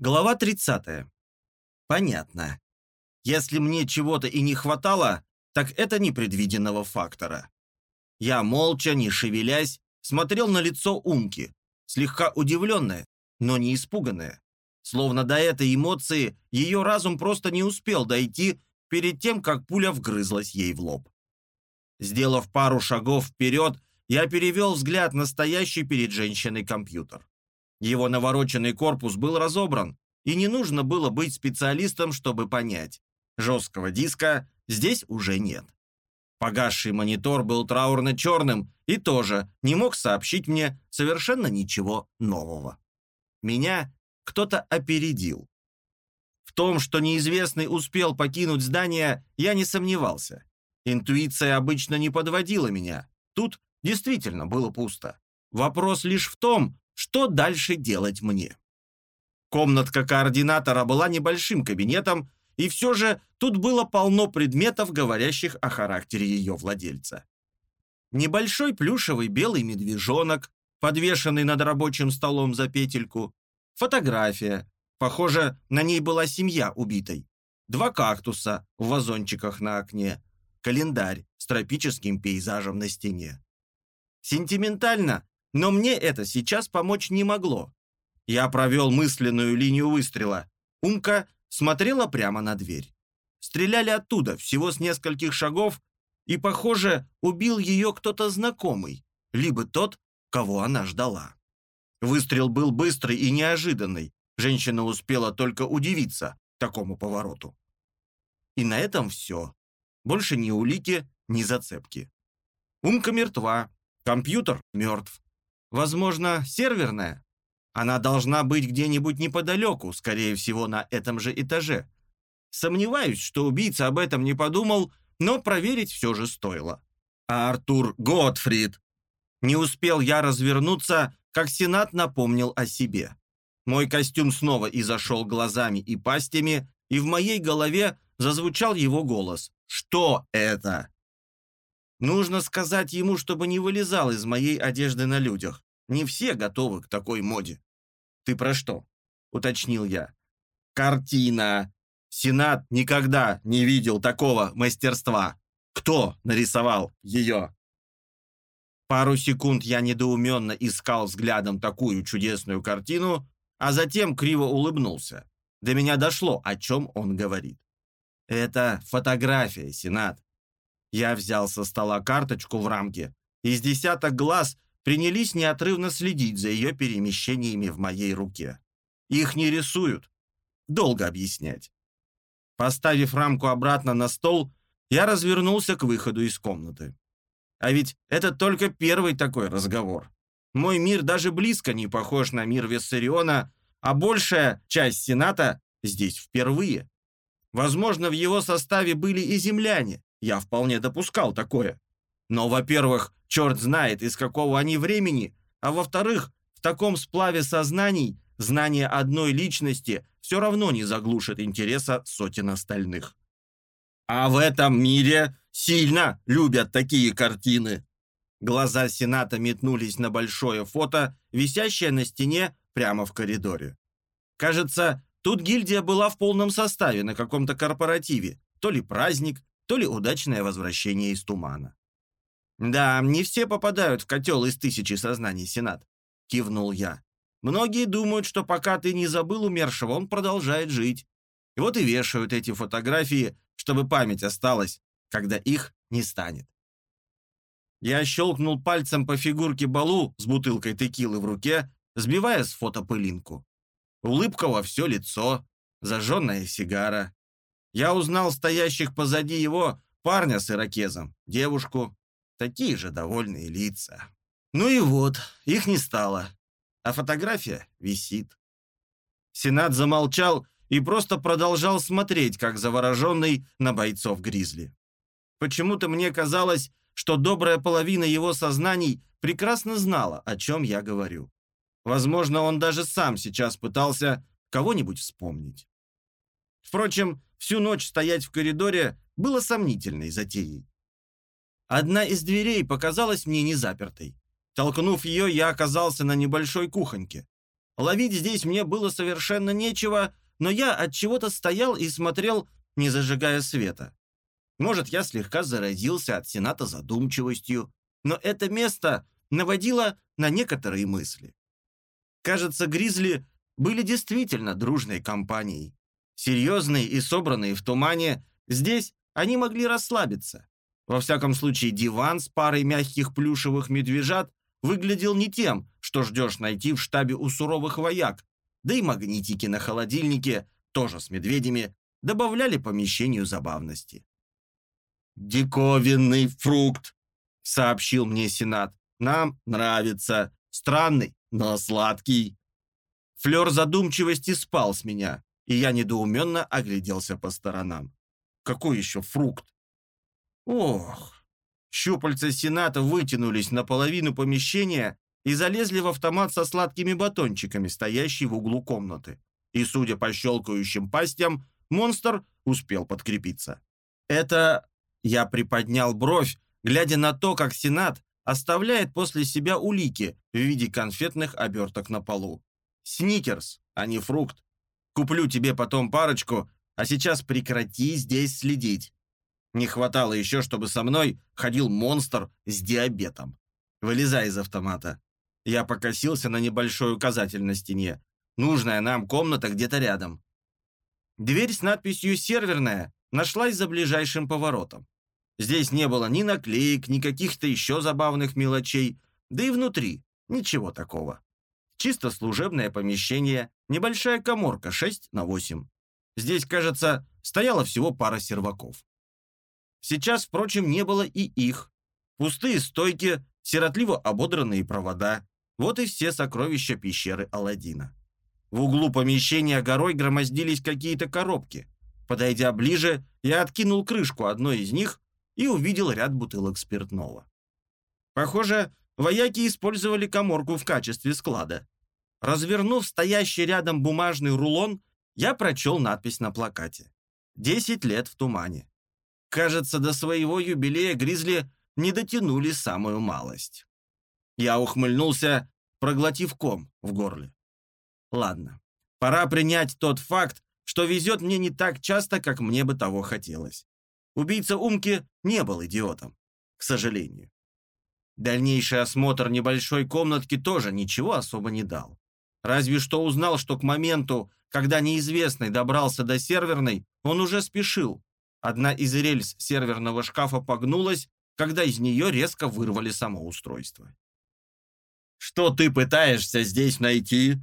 Глава 30. Понятно. Если мне чего-то и не хватало, так это непредвиденного фактора. Я молча, не шевелясь, смотрел на лицо Умки, слегка удивленное, но не испуганное. Словно до этой эмоции ее разум просто не успел дойти перед тем, как пуля вгрызлась ей в лоб. Сделав пару шагов вперед, я перевел взгляд на стоящий перед женщиной компьютер. Его навороченный корпус был разобран, и не нужно было быть специалистом, чтобы понять. Жесткого диска здесь уже нет. Погасший монитор был траурно-черным и тоже не мог сообщить мне совершенно ничего нового. Меня кто-то опередил. В том, что неизвестный успел покинуть здание, я не сомневался. Интуиция обычно не подводила меня. Тут действительно было пусто. Вопрос лишь в том, что дальше делать мне. Комнатка координатора была небольшим кабинетом, и все же тут было полно предметов, говорящих о характере ее владельца. Небольшой плюшевый белый медвежонок, подвешенный над рабочим столом за петельку, фотография, похоже, на ней была семья убитой, два кактуса в вазончиках на окне, календарь с тропическим пейзажем на стене. Сентиментально но мне это сейчас помочь не могло. Я провел мысленную линию выстрела. Умка смотрела прямо на дверь. Стреляли оттуда, всего с нескольких шагов, и, похоже, убил ее кто-то знакомый, либо тот, кого она ждала. Выстрел был быстрый и неожиданный. Женщина успела только удивиться такому повороту. И на этом все. Больше ни улики, ни зацепки. Умка мертва, компьютер мертв. Возможно, серверная? Она должна быть где-нибудь неподалеку, скорее всего, на этом же этаже. Сомневаюсь, что убийца об этом не подумал, но проверить все же стоило. А Артур Готфрид? Не успел я развернуться, как Сенат напомнил о себе. Мой костюм снова изошел глазами и пастями, и в моей голове зазвучал его голос. «Что это?» Нужно сказать ему, чтобы не вылезал из моей одежды на людях. Не все готовы к такой моде. Ты про что? Уточнил я. Картина. Сенат никогда не видел такого мастерства. Кто нарисовал ее? Пару секунд я недоуменно искал взглядом такую чудесную картину, а затем криво улыбнулся. До меня дошло, о чем он говорит. Это фотография, Сенат. Я взял со стола карточку в рамке. Из десяток глаз принялись неотрывно следить за ее перемещениями в моей руке. Их не рисуют. Долго объяснять. Поставив рамку обратно на стол, я развернулся к выходу из комнаты. А ведь это только первый такой разговор. Мой мир даже близко не похож на мир Виссариона, а большая часть Сената здесь впервые. Возможно, в его составе были и земляне, я вполне допускал такое. Но, во-первых, черт знает, из какого они времени, а во-вторых, в таком сплаве сознаний знание одной личности все равно не заглушит интереса сотен остальных. А в этом мире сильно любят такие картины. Глаза Сената метнулись на большое фото, висящее на стене прямо в коридоре. Кажется, тут гильдия была в полном составе на каком-то корпоративе. То ли праздник, то ли удачное возвращение из тумана. «Да, не все попадают в котел из тысячи сознаний, Сенат», — кивнул я. «Многие думают, что пока ты не забыл умершего, он продолжает жить. И вот и вешают эти фотографии, чтобы память осталась, когда их не станет». Я щелкнул пальцем по фигурке Балу с бутылкой текилы в руке, сбивая с фото пылинку. Улыбка во все лицо, зажженная сигара. Я узнал стоящих позади его парня с ирокезом, девушку, такие же довольные лица. Ну и вот, их не стало, а фотография висит. Сенат замолчал и просто продолжал смотреть, как завороженный на бойцов Гризли. Почему-то мне казалось, что добрая половина его сознаний прекрасно знала, о чем я говорю. Возможно, он даже сам сейчас пытался кого-нибудь вспомнить. Впрочем, всю ночь стоять в коридоре было сомнительной затеей. Одна из дверей показалась мне незапертой. Толкнув ее, я оказался на небольшой кухоньке. Ловить здесь мне было совершенно нечего, но я от чего-то стоял и смотрел, не зажигая света. Может, я слегка заразился от Сената задумчивостью, но это место наводило на некоторые мысли. Кажется, гризли были действительно дружной компанией. Серьезные и собранные в тумане, здесь они могли расслабиться. Во всяком случае, диван с парой мягких плюшевых медвежат выглядел не тем, что ждешь найти в штабе у суровых вояк, да и магнитики на холодильнике, тоже с медведями, добавляли помещению забавности. «Диковинный фрукт», — сообщил мне Сенат. «Нам нравится. Странный, но сладкий». Флер задумчивости спал с меня, и я недоуменно огляделся по сторонам. «Какой еще фрукт?» «Ох!» Щупальца Сената вытянулись наполовину помещения и залезли в автомат со сладкими батончиками, стоящий в углу комнаты. И, судя по щелкающим пастям, монстр успел подкрепиться. Это я приподнял бровь, глядя на то, как Сенат оставляет после себя улики в виде конфетных оберток на полу. Сникерс, а не фрукт. Куплю тебе потом парочку, а сейчас прекрати здесь следить. Не хватало еще, чтобы со мной ходил монстр с диабетом. Вылезай из автомата. Я покосился на небольшой указатель на стене. Нужная нам комната где-то рядом. Дверь с надписью «Серверная» нашлась за ближайшим поворотом. Здесь не было ни наклеек, ни каких-то еще забавных мелочей, да и внутри ничего такого. Чисто служебное помещение, небольшая коморка 6 на 8. Здесь, кажется, стояла всего пара серваков. Сейчас, впрочем, не было и их. Пустые стойки, сиротливо ободранные провода. Вот и все сокровища пещеры Аладдина. В углу помещения горой громоздились какие-то коробки. Подойдя ближе, я откинул крышку одной из них и увидел ряд бутылок спиртного. Похоже, вояки использовали коморку в качестве склада. Развернув стоящий рядом бумажный рулон, я прочел надпись на плакате. «Десять лет в тумане». Кажется, до своего юбилея Гризли не дотянули самую малость. Я ухмыльнулся, проглотив ком в горле. Ладно, пора принять тот факт, что везет мне не так часто, как мне бы того хотелось. Убийца Умки не был идиотом, к сожалению. Дальнейший осмотр небольшой комнатки тоже ничего особо не дал. Разве что узнал, что к моменту, когда неизвестный добрался до серверной, он уже спешил, Одна из рельс серверного шкафа погнулась, когда из нее резко вырвали само устройство. «Что ты пытаешься здесь найти?»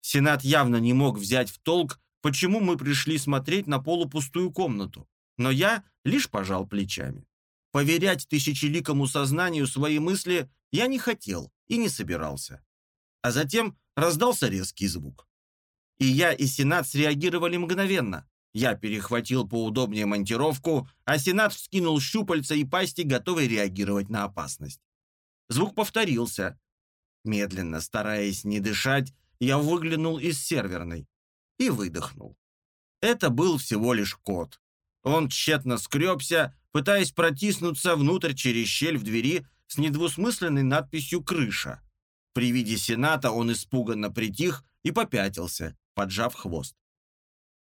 Сенат явно не мог взять в толк, почему мы пришли смотреть на полупустую комнату, но я лишь пожал плечами. Поверять тысячеликому сознанию свои мысли я не хотел и не собирался. А затем раздался резкий звук. И я, и Сенат среагировали мгновенно. Я перехватил поудобнее монтировку, а Сенат вскинул щупальца и пасти, готовый реагировать на опасность. Звук повторился. Медленно, стараясь не дышать, я выглянул из серверной и выдохнул. Это был всего лишь кот. Он тщетно скребся, пытаясь протиснуться внутрь через щель в двери с недвусмысленной надписью «Крыша». При виде Сената он испуганно притих и попятился, поджав хвост.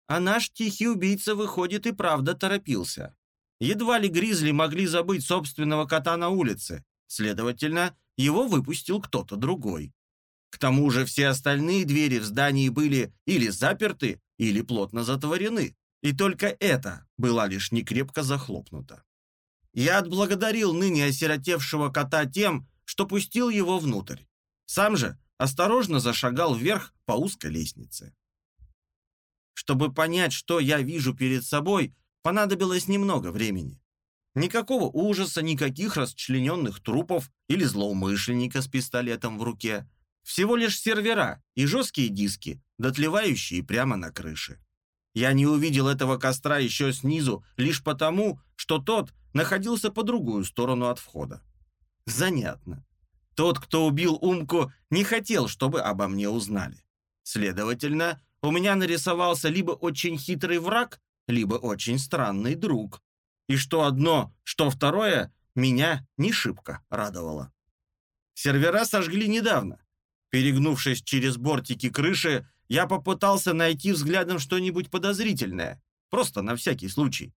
А наш тихий убийца, выходит, и правда торопился. Едва ли Гризли могли забыть собственного кота на улице. Следовательно, его выпустил кто-то другой. К тому же все остальные двери в здании были или заперты, или плотно затворены. И только это была лишь некрепко захлопнута. Я отблагодарил ныне осиротевшего кота тем, что пустил его внутрь. Сам же осторожно зашагал вверх по узкой лестнице. Чтобы понять, что я вижу перед собой, понадобилось немного времени. Никакого ужаса, никаких расчлененных трупов или злоумышленника с пистолетом в руке. Всего лишь сервера и жесткие диски, дотлевающие прямо на крыше. Я не увидел этого костра еще снизу, лишь потому, что тот находился по другую сторону от входа. Занятно. Тот, кто убил Умку, не хотел, чтобы обо мне узнали. Следовательно, у меня нарисовался либо очень хитрый враг, либо очень странный друг. И что одно, что второе меня не шибко радовало. Сервера сожгли недавно. Перегнувшись через бортики крыши, я попытался найти взглядом что-нибудь подозрительное, просто на всякий случай.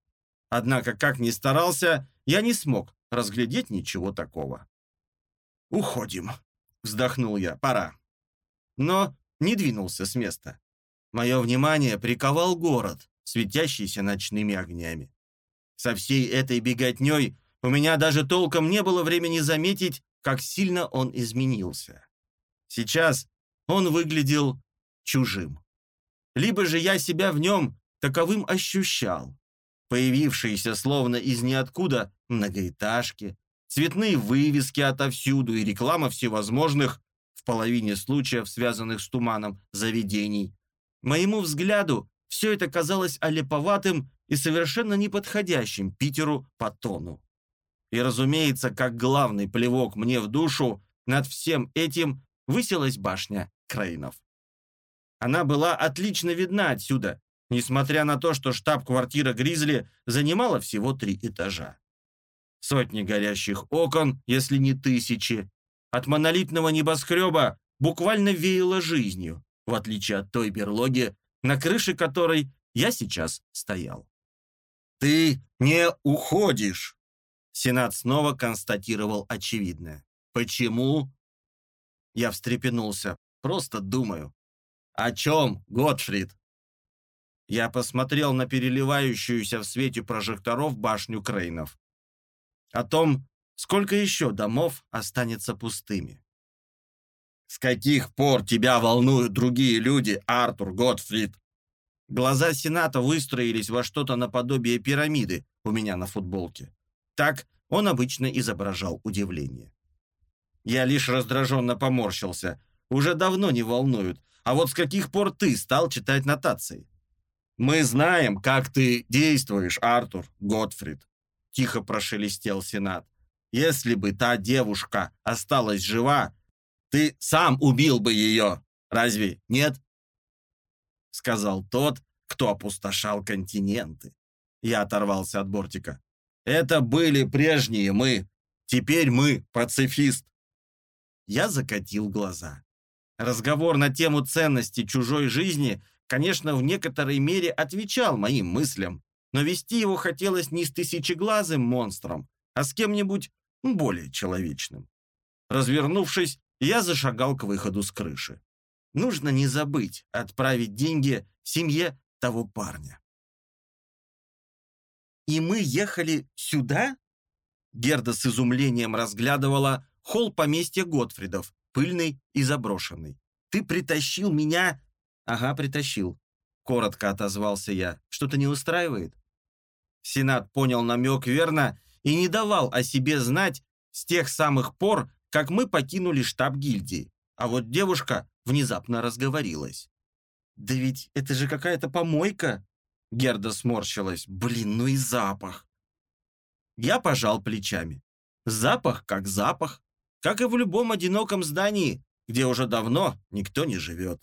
Однако, как ни старался, я не смог разглядеть ничего такого. «Уходим», — вздохнул я, — «пора». Но не двинулся с места. Мое внимание приковал город, светящийся ночными огнями. Со всей этой беготней у меня даже толком не было времени заметить, как сильно он изменился. Сейчас он выглядел чужим. Либо же я себя в нем таковым ощущал. Появившиеся словно из ниоткуда многоэтажки, цветные вывески отовсюду и реклама всевозможных, в половине случаев связанных с туманом, заведений. Моему взгляду все это казалось олеповатым и совершенно неподходящим Питеру по тону. И, разумеется, как главный плевок мне в душу, над всем этим высилась башня Крейнов. Она была отлично видна отсюда, несмотря на то, что штаб-квартира Гризли занимала всего три этажа. Сотни горящих окон, если не тысячи. От монолитного небоскреба буквально веяло жизнью, в отличие от той берлоги, на крыше которой я сейчас стоял. «Ты не уходишь!» Сенат снова констатировал очевидное. «Почему?» Я встрепенулся. «Просто думаю. «О чем, Готфрид?» Я посмотрел на переливающуюся в свете прожекторов башню Крейнов. О том, сколько еще домов останется пустыми. «С каких пор тебя волнуют другие люди, Артур Готфрид?» Глаза Сената выстроились во что-то наподобие пирамиды у меня на футболке. Так он обычно изображал удивление. Я лишь раздраженно поморщился. Уже давно не волнуют, а вот с каких пор ты стал читать нотации? Мы знаем, как ты действуешь, Артур Готфрид, тихо прошелестел Сенат. Если бы та девушка осталась жива, ты сам убил бы ее. Разве нет? Сказал тот, кто опустошал континенты. Я оторвался от бортика. Это были прежние мы. Теперь мы пацифист. Я закатил глаза. Разговор на тему ценности чужой жизни, конечно, в некоторой мере отвечал моим мыслям, но вести его хотелось не с тысячеглазым монстром, а с кем-нибудь более человечным. Развернувшись, я зашагал к выходу с крыши. Нужно не забыть отправить деньги семье того парня. «И мы ехали сюда?» Герда с изумлением разглядывала холл поместья Готфридов, пыльный и заброшенный. Ты притащил меня...» «Ага, притащил», — коротко отозвался я. «Что-то не устраивает?» Сенат понял намек верно и не давал о себе знать с тех самых пор, как мы покинули штаб гильдии. А вот девушка внезапно разговорилась. «Да ведь это же какая-то помойка!» Герда сморщилась. «Блин, ну и запах!» Я пожал плечами. Запах как запах как и в любом одиноком здании, где уже давно никто не живет.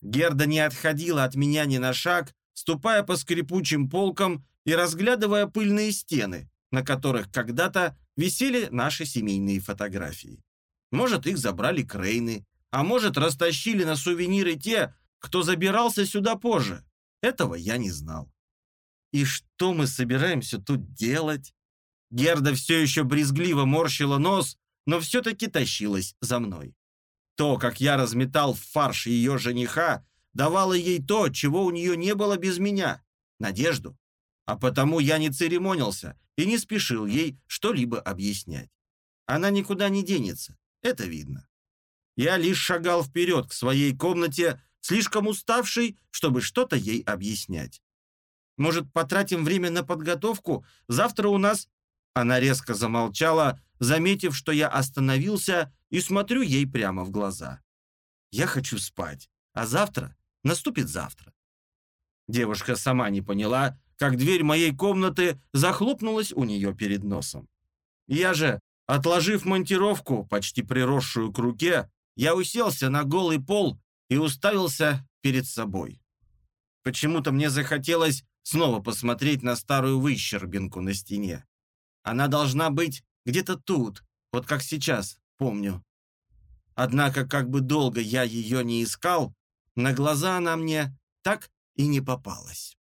Герда не отходила от меня ни на шаг, ступая по скрипучим полкам и разглядывая пыльные стены, на которых когда-то висели наши семейные фотографии. Может, их забрали Крейны, а может, растащили на сувениры те, кто забирался сюда позже. Этого я не знал. И что мы собираемся тут делать? Герда все еще брезгливо морщила нос, но все-таки тащилась за мной. То, как я разметал в фарш ее жениха, давало ей то, чего у нее не было без меня — надежду. А потому я не церемонился и не спешил ей что-либо объяснять. Она никуда не денется, это видно. Я лишь шагал вперед к своей комнате, слишком уставший, чтобы что-то ей объяснять. Может, потратим время на подготовку? Завтра у нас она резко замолчала, заметив, что я остановился и смотрю ей прямо в глаза. «Я хочу спать, а завтра наступит завтра». Девушка сама не поняла, как дверь моей комнаты захлопнулась у нее перед носом. Я же, отложив монтировку, почти приросшую к руке, я уселся на голый пол и уставился перед собой. Почему-то мне захотелось снова посмотреть на старую выщербинку на стене. Она должна быть где-то тут, вот как сейчас, помню. Однако, как бы долго я ее не искал, на глаза она мне так и не попалась.